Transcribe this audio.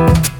Bye.